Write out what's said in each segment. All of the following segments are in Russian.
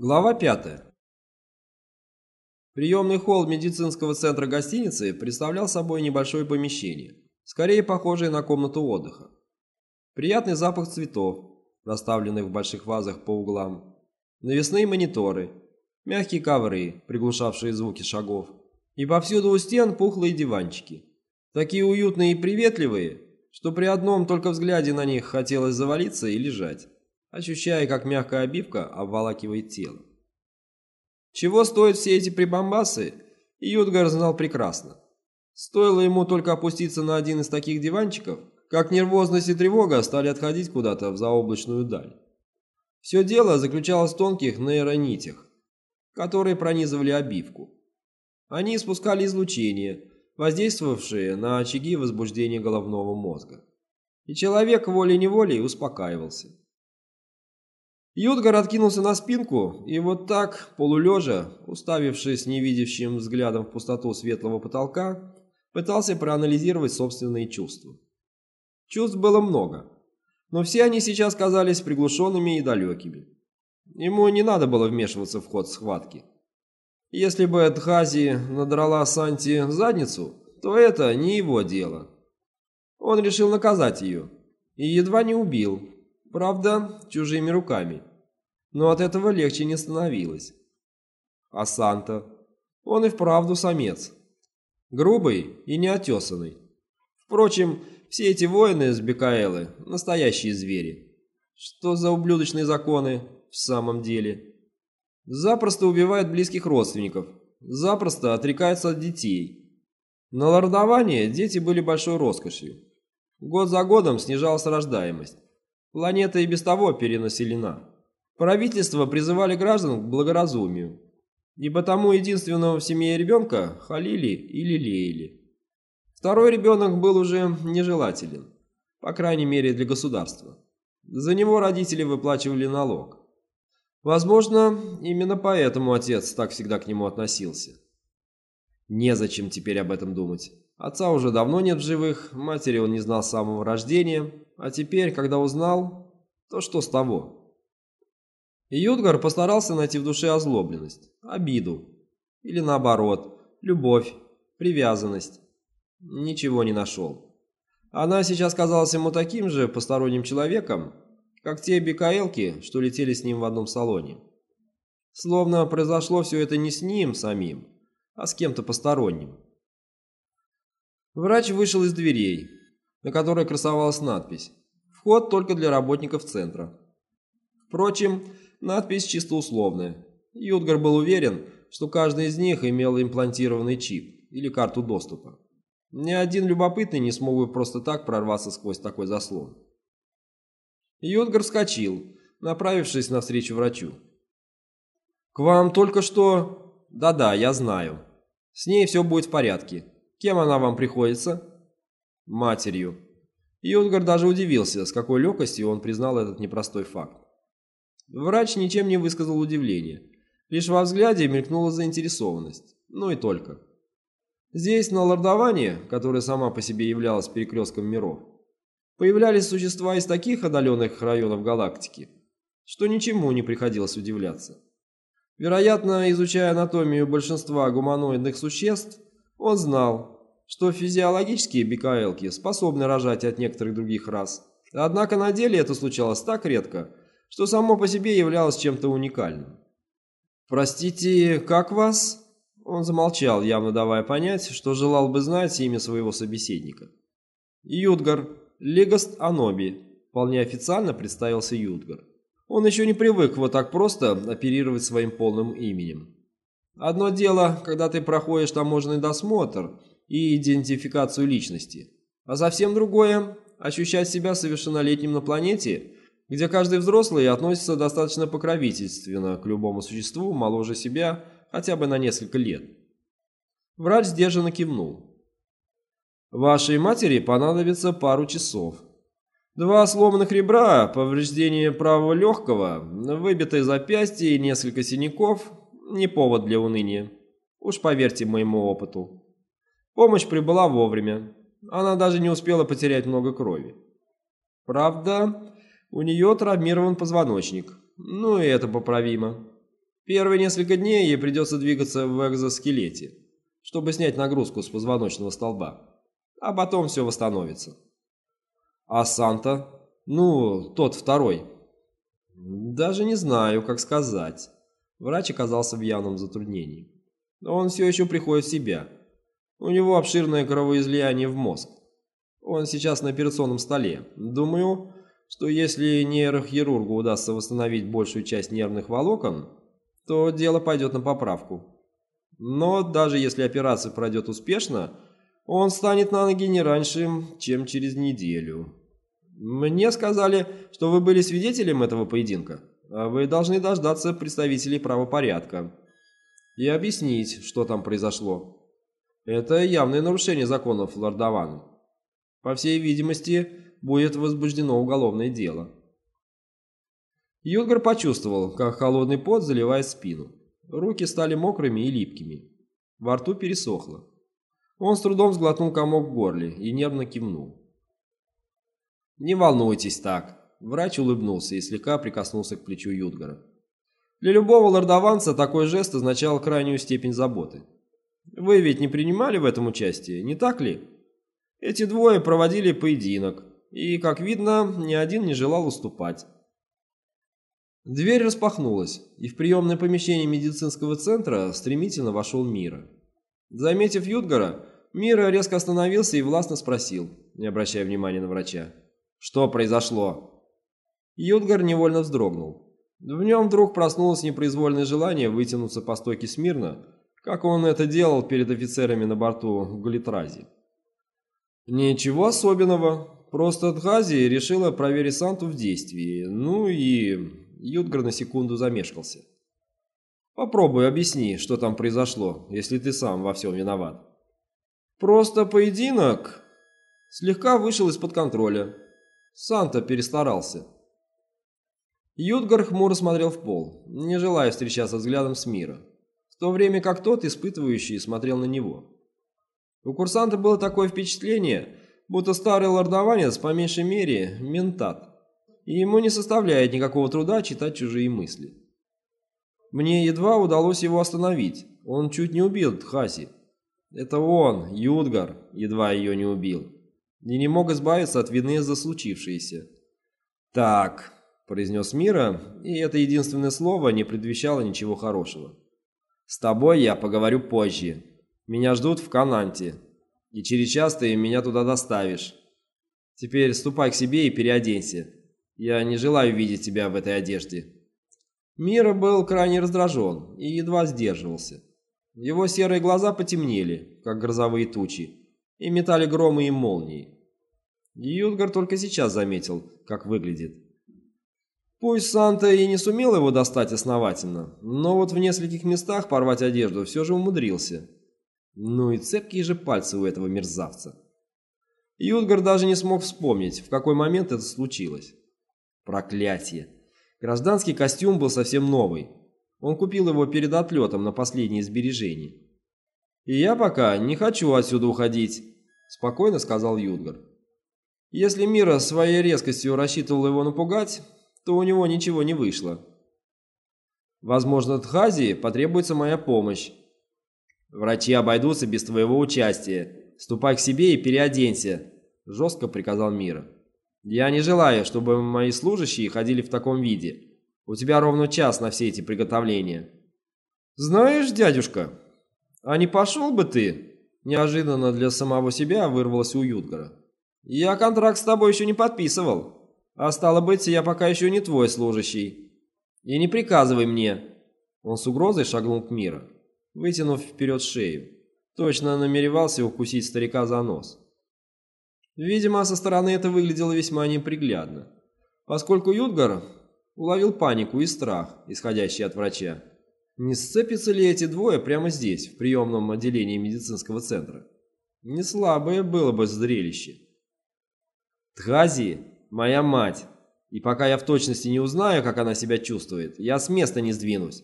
Глава 5. Приемный холл медицинского центра гостиницы представлял собой небольшое помещение, скорее похожее на комнату отдыха. Приятный запах цветов, расставленных в больших вазах по углам, навесные мониторы, мягкие ковры, приглушавшие звуки шагов, и повсюду у стен пухлые диванчики, такие уютные и приветливые, что при одном только взгляде на них хотелось завалиться и лежать ощущая, как мягкая обивка обволакивает тело. Чего стоят все эти прибамбасы, Ютгар знал прекрасно. Стоило ему только опуститься на один из таких диванчиков, как нервозность и тревога стали отходить куда-то в заоблачную даль. Все дело заключалось в тонких нейронитях, которые пронизывали обивку. Они испускали излучение, воздействовавшие на очаги возбуждения головного мозга. И человек волей-неволей успокаивался. Юдгар откинулся на спинку и вот так, полулежа, уставившись невидящим взглядом в пустоту светлого потолка, пытался проанализировать собственные чувства. Чувств было много, но все они сейчас казались приглушенными и далекими. Ему не надо было вмешиваться в ход схватки. Если бы Дхази надрала Санти задницу, то это не его дело. Он решил наказать ее и едва не убил, правда, чужими руками но от этого легче не становилось. А Санта? Он и вправду самец. Грубый и неотесанный. Впрочем, все эти воины с Бекаэлы – настоящие звери. Что за ублюдочные законы в самом деле? Запросто убивают близких родственников, запросто отрекаются от детей. На лордование дети были большой роскошью. Год за годом снижалась рождаемость. Планета и без того перенаселена. Правительство призывали граждан к благоразумию, и потому единственного в семье ребенка халили или лелеяли. Второй ребенок был уже нежелателен, по крайней мере для государства. За него родители выплачивали налог. Возможно, именно поэтому отец так всегда к нему относился. Незачем теперь об этом думать. Отца уже давно нет в живых, матери он не знал с самого рождения, а теперь, когда узнал, то что с того? И Ютгар постарался найти в душе озлобленность, обиду. Или наоборот, любовь, привязанность. Ничего не нашел. Она сейчас казалась ему таким же посторонним человеком, как те бикаэлки, что летели с ним в одном салоне. Словно произошло все это не с ним самим, а с кем-то посторонним. Врач вышел из дверей, на которой красовалась надпись «Вход только для работников центра». Впрочем, Надпись чисто условная. Ютгар был уверен, что каждый из них имел имплантированный чип или карту доступа. Ни один любопытный не смог бы просто так прорваться сквозь такой заслон. Ютгар вскочил, направившись навстречу врачу. «К вам только что...» «Да-да, я знаю. С ней все будет в порядке. Кем она вам приходится?» «Матерью». Ютгар даже удивился, с какой легкостью он признал этот непростой факт. Врач ничем не высказал удивления. Лишь во взгляде мелькнула заинтересованность. Ну и только. Здесь, на лордовании, которая сама по себе являлась перекрестком миров, появлялись существа из таких отдаленных районов галактики, что ничему не приходилось удивляться. Вероятно, изучая анатомию большинства гуманоидных существ, он знал, что физиологические бикаэлки способны рожать от некоторых других рас. Однако на деле это случалось так редко, что само по себе являлось чем-то уникальным. «Простите, как вас?» Он замолчал, явно давая понять, что желал бы знать имя своего собеседника. «Юдгар, Легаст Аноби», — вполне официально представился Юдгар. Он еще не привык вот так просто оперировать своим полным именем. Одно дело, когда ты проходишь таможенный досмотр и идентификацию личности, а совсем другое – ощущать себя совершеннолетним на планете где каждый взрослый относится достаточно покровительственно к любому существу моложе себя хотя бы на несколько лет. Врач сдержанно кивнул. Вашей матери понадобится пару часов. Два сломанных ребра, повреждение правого легкого, выбитое запястье и несколько синяков – не повод для уныния. Уж поверьте моему опыту. Помощь прибыла вовремя. Она даже не успела потерять много крови. Правда, у нее травмирован позвоночник. Ну и это поправимо. Первые несколько дней ей придется двигаться в экзоскелете, чтобы снять нагрузку с позвоночного столба, а потом все восстановится. А Санта? Ну, тот второй. Даже не знаю, как сказать. Врач оказался в явном затруднении. Он все еще приходит в себя. У него обширное кровоизлияние в мозг. Он сейчас на операционном столе. Думаю, что если нейрохирургу удастся восстановить большую часть нервных волокон, то дело пойдет на поправку. Но даже если операция пройдет успешно, он станет на ноги не раньше, чем через неделю. Мне сказали, что вы были свидетелем этого поединка, а вы должны дождаться представителей правопорядка и объяснить, что там произошло. Это явное нарушение законов Лордована. По всей видимости, будет возбуждено уголовное дело. Юдгар почувствовал, как холодный пот заливает спину. Руки стали мокрыми и липкими. Во рту пересохло. Он с трудом сглотнул комок в горле и нервно кивнул. «Не волнуйтесь так», – врач улыбнулся и слегка прикоснулся к плечу Юдгара. Для любого лордованца такой жест означал крайнюю степень заботы. Вы ведь не принимали в этом участие, не так ли? Эти двое проводили поединок, и, как видно, ни один не желал уступать. Дверь распахнулась, и в приемное помещение медицинского центра стремительно вошел Мира. Заметив Юдгара, Мира резко остановился и властно спросил, не обращая внимания на врача. «Что произошло?» Юдгар невольно вздрогнул. В нем вдруг проснулось непроизвольное желание вытянуться по стойке смирно, как он это делал перед офицерами на борту в Галитразе. «Ничего особенного. Просто Дхази решила проверить Санту в действии. Ну и...» Ютгар на секунду замешкался. «Попробуй объясни, что там произошло, если ты сам во всем виноват». «Просто поединок...» Слегка вышел из-под контроля. Санта перестарался. Ютгар хмуро смотрел в пол, не желая встречаться взглядом с мира, в то время как тот, испытывающий, смотрел на него. У курсанта было такое впечатление, будто старый лордованец, по меньшей мере, ментат, и ему не составляет никакого труда читать чужие мысли. Мне едва удалось его остановить, он чуть не убил Тхаси. Это он, Юдгар, едва ее не убил, и не мог избавиться от вины за случившееся. Так, произнес Мира, и это единственное слово не предвещало ничего хорошего. «С тобой я поговорю позже. Меня ждут в Кананте, и через час ты меня туда доставишь. Теперь ступай к себе и переоденься. Я не желаю видеть тебя в этой одежде». Мира был крайне раздражен и едва сдерживался. Его серые глаза потемнели, как грозовые тучи, и метали громы и молнии. Юдгар только сейчас заметил, как выглядит. Пусть Санта и не сумел его достать основательно, но вот в нескольких местах порвать одежду все же умудрился. Ну и цепкие же пальцы у этого мерзавца. Юдгар даже не смог вспомнить, в какой момент это случилось. Проклятие. Гражданский костюм был совсем новый. Он купил его перед отлетом на последние сбережения. «И я пока не хочу отсюда уходить», – спокойно сказал Юдгар. Если Мира своей резкостью рассчитывал его напугать, то у него ничего не вышло. Возможно, Тхази потребуется моя помощь. Врачи обойдутся без твоего участия. Ступай к себе и переоденься, жестко приказал Мира. Я не желаю, чтобы мои служащие ходили в таком виде. У тебя ровно час на все эти приготовления. Знаешь, дядюшка, а не пошел бы ты? Неожиданно для самого себя вырвалось у Юдгара. Я контракт с тобой еще не подписывал. А стало быть, я пока еще не твой служащий. И не приказывай мне. Он с угрозой шагнул к миру, вытянув вперед шею. Точно намеревался укусить старика за нос. Видимо, со стороны это выглядело весьма неприглядно, поскольку Юдгар уловил панику и страх, исходящий от врача. Не сцепятся ли эти двое прямо здесь, в приемном отделении медицинского центра? Не слабое было бы зрелище. Тхази моя мать. И пока я в точности не узнаю, как она себя чувствует, я с места не сдвинусь.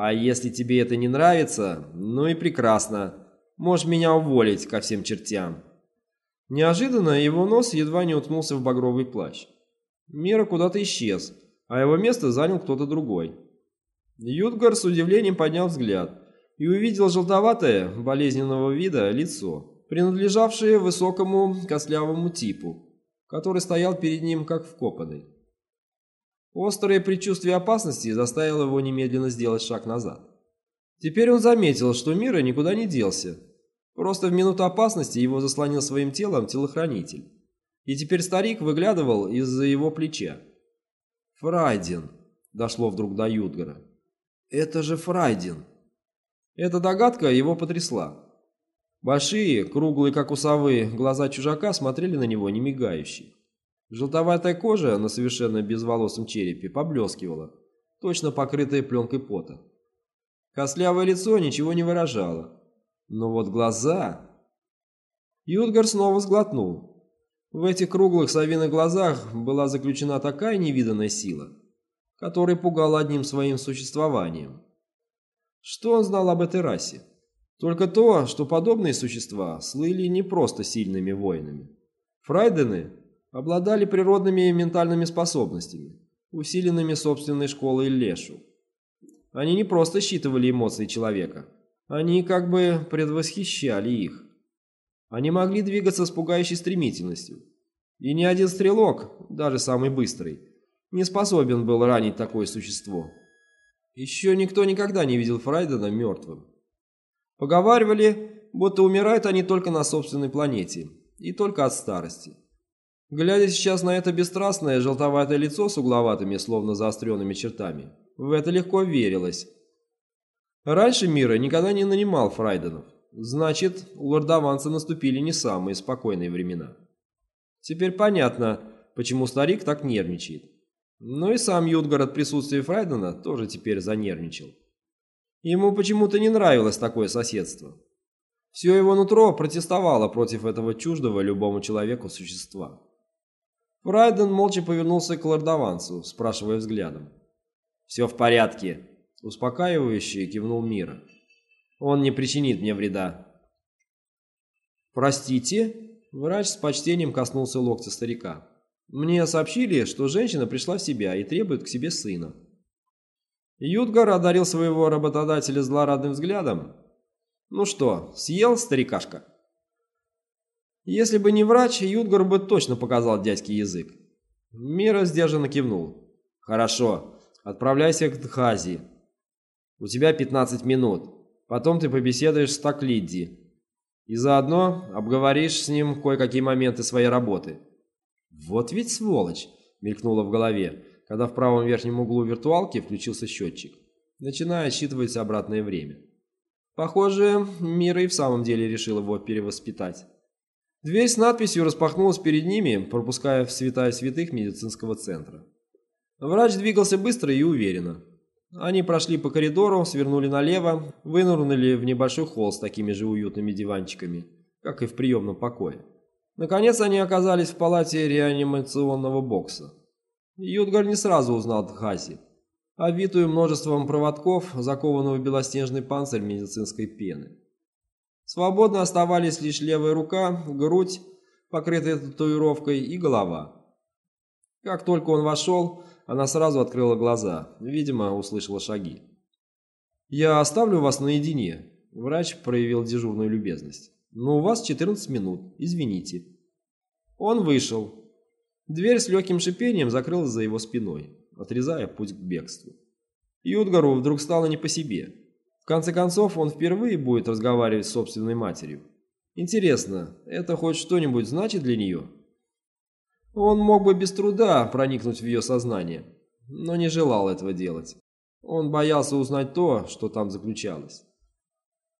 А если тебе это не нравится, ну и прекрасно. Можешь меня уволить ко всем чертям». Неожиданно его нос едва не уткнулся в багровый плащ. Мира куда-то исчез, а его место занял кто-то другой. Ютгар с удивлением поднял взгляд и увидел желтоватое, болезненного вида лицо, принадлежавшее высокому костлявому типу, который стоял перед ним как вкопанный. Острое предчувствие опасности заставило его немедленно сделать шаг назад. Теперь он заметил, что Мира никуда не делся. Просто в минуту опасности его заслонил своим телом телохранитель. И теперь старик выглядывал из-за его плеча. «Фрайдин!» – дошло вдруг до Юдгара. «Это же Фрайдин!» Эта догадка его потрясла. Большие, круглые, как у совы, глаза чужака смотрели на него, не мигающие. Желтоватая кожа на совершенно безволосом черепе поблескивала, точно покрытая пленкой пота. Костлявое лицо ничего не выражало. Но вот глаза... Юдгар снова сглотнул. В этих круглых совиных глазах была заключена такая невиданная сила, которая пугала одним своим существованием. Что он знал об этой расе? Только то, что подобные существа слыли не просто сильными воинами. Фрайдены обладали природными ментальными способностями, усиленными собственной школой Лешу. Они не просто считывали эмоции человека, они как бы предвосхищали их. Они могли двигаться с пугающей стремительностью. И ни один стрелок, даже самый быстрый, не способен был ранить такое существо. Еще никто никогда не видел Фрайдена мертвым. Поговаривали, будто умирают они только на собственной планете, и только от старости. Глядя сейчас на это бесстрастное желтоватое лицо с угловатыми, словно заостренными чертами, в это легко верилось. Раньше Мира никогда не нанимал Фрайденов. Значит, у лордованца наступили не самые спокойные времена. Теперь понятно, почему старик так нервничает. Но и сам Юдгар от присутствия Фрайдена тоже теперь занервничал. Ему почему-то не нравилось такое соседство. Все его нутро протестовало против этого чуждого любому человеку существа. Фрайден молча повернулся к лордованцу, спрашивая взглядом. «Все в порядке», — успокаивающе кивнул Мира. «Он не причинит мне вреда». «Простите?» — врач с почтением коснулся локтя старика. «Мне сообщили, что женщина пришла в себя и требует к себе сына». Ютгар одарил своего работодателя злорадным взглядом. «Ну что, съел старикашка?» Если бы не врач, Ютгар бы точно показал дядьке язык. Мира сдержанно кивнул. «Хорошо, отправляйся к Дхази. У тебя 15 минут. Потом ты побеседуешь с Таклидди. И заодно обговоришь с ним кое-какие моменты своей работы». «Вот ведь сволочь!» — мелькнуло в голове, когда в правом верхнем углу виртуалки включился счетчик, начиная отсчитывать обратное время. Похоже, Мира и в самом деле решил его перевоспитать. Дверь с надписью распахнулась перед ними, пропуская в святая святых медицинского центра. Врач двигался быстро и уверенно. Они прошли по коридору, свернули налево, вынырнули в небольшой холл с такими же уютными диванчиками, как и в приемном покое. Наконец они оказались в палате реанимационного бокса. Ютгар не сразу узнал Дхаси, обвитую множеством проводков, закованного в белоснежный панцирь медицинской пены. Свободно оставались лишь левая рука, грудь, покрытая татуировкой, и голова. Как только он вошел, она сразу открыла глаза, видимо, услышала шаги. «Я оставлю вас наедине», – врач проявил дежурную любезность. «Но у вас 14 минут, извините». Он вышел. Дверь с легким шипением закрылась за его спиной, отрезая путь к бегству. Юдгару вдруг стало не по себе конце концов, он впервые будет разговаривать с собственной матерью. Интересно, это хоть что-нибудь значит для нее? Он мог бы без труда проникнуть в ее сознание, но не желал этого делать. Он боялся узнать то, что там заключалось.